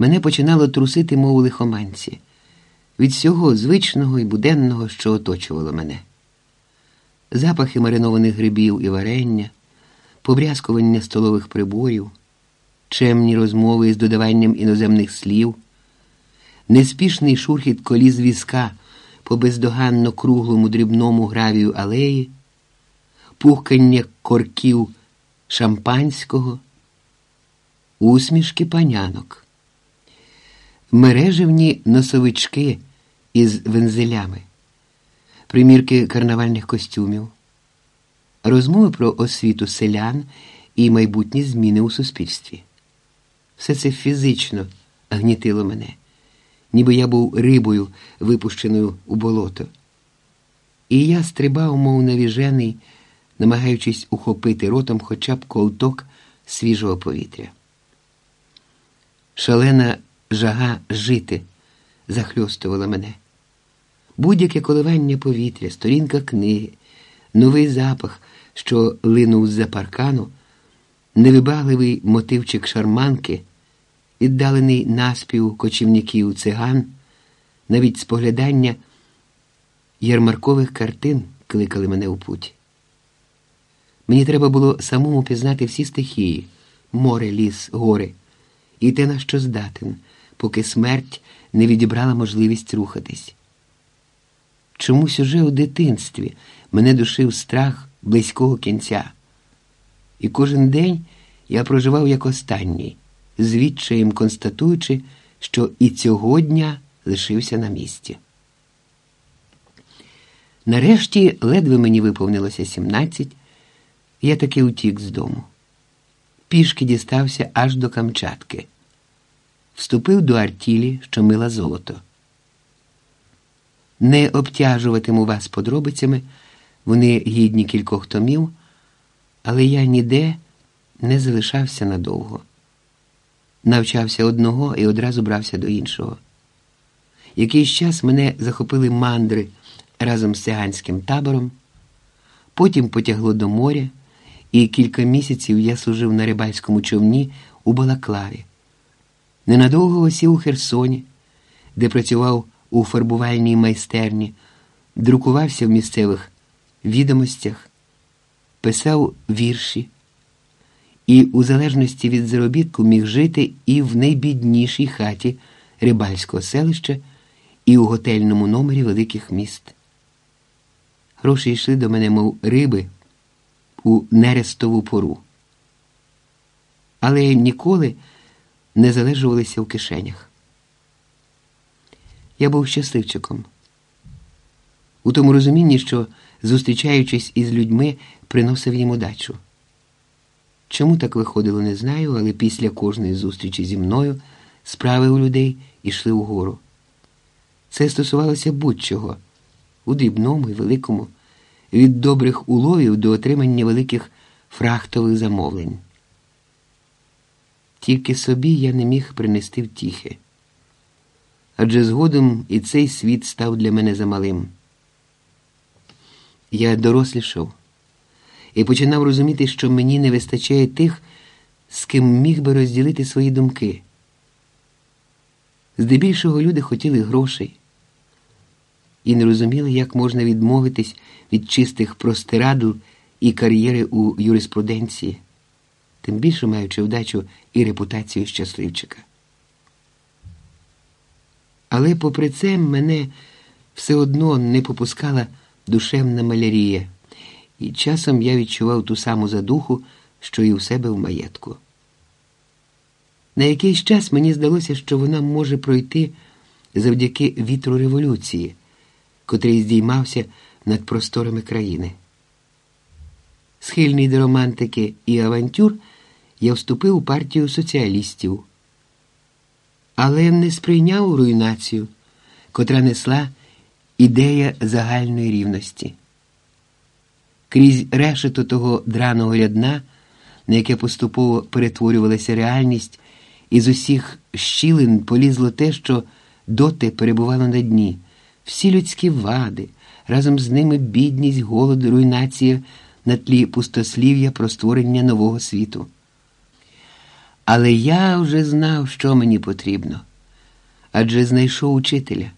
Мене починало трусити, мов у лихоманці, від всього звичного і буденного, що оточувало мене. Запахи маринованих грибів і варення, побрязкування столових приборів, чемні розмови з додаванням іноземних слів, неспішний шурхіт коліз візка по бездоганно круглому дрібному гравію алеї, пухкання корків шампанського, усмішки панянок, мережевні носовички із вензелями, примірки карнавальних костюмів, розмови про освіту селян і майбутні зміни у суспільстві. Все це фізично гнітило мене, ніби я був рибою, випущеною у болото. І я стрибав, мов навіжений, намагаючись ухопити ротом хоча б ковток свіжого повітря. Шалена жага жити захльостувала мене. Будь-яке коливання повітря, сторінка книги, новий запах, що линув з-за паркану, невибагливий мотивчик шарманки, віддалений наспів кочівників циган, навіть споглядання ярмаркових картин кликали мене у путь. Мені треба було самому пізнати всі стихії море, ліс, гори, і те, на що здатен, поки смерть не відібрала можливість рухатись. Чомусь уже у дитинстві мене душив страх близького кінця, і кожен день я проживав як останній, з відчаєм констатуючи, що і цього дня лишився на місці. Нарешті ледве мені виповнилося 17, я таки утік з дому. Пішки дістався аж до Камчатки, вступив до артілі, що мила золото. Не обтяжуватиму вас подробицями, вони гідні кількох томів, але я ніде не залишався надовго. Навчався одного і одразу брався до іншого. Якийсь час мене захопили мандри разом з циганським табором, потім потягло до моря, і кілька місяців я служив на рибальському човні у Балаклаві. Ненадовго осів у Херсоні, де працював у фарбувальній майстерні, друкувався в місцевих відомостях, писав вірші і, у залежності від заробітку, міг жити і в найбіднішій хаті рибальського селища, і у готельному номері великих міст. Гроші йшли до мене, мов риби у нерестову пору, але ніколи не залежувалися в кишенях. Я був щасливчиком. У тому розумінні, що, зустрічаючись із людьми, приносив їм удачу. Чому так виходило, не знаю, але після кожної зустрічі зі мною справи у людей йшли угору. Це стосувалося будь-чого, у дрібному і великому, від добрих уловів до отримання великих фрахтових замовлень. Тільки собі я не міг принести втіхи. Адже згодом і цей світ став для мене замалим. Я дорослішав і починав розуміти, що мені не вистачає тих, з ким міг би розділити свої думки. Здебільшого люди хотіли грошей і не розуміли, як можна відмовитись від чистих простирадл і кар'єри у юриспруденції, тим більше маючи вдачу і репутацію щасливчика. Але, попри це, мене все одно не попускала душевна малярія, і часом я відчував ту саму задуху, що і у себе в маєтку. На якийсь час мені здалося, що вона може пройти завдяки вітру революції, котрий здіймався над просторами країни. Схильний до романтики і авантюр, я вступив у партію соціалістів, але не сприйняв руйнацію, котра несла ідея загальної рівності. Крізь решето того драного рядна, на яке поступово перетворювалася реальність, із усіх щілин полізло те, що доти перебувало на дні, всі людські вади, разом з ними бідність, голод, руйнація на тлі пустослів'я про створення нового світу. Але я вже знав, що мені потрібно, адже знайшов учителя.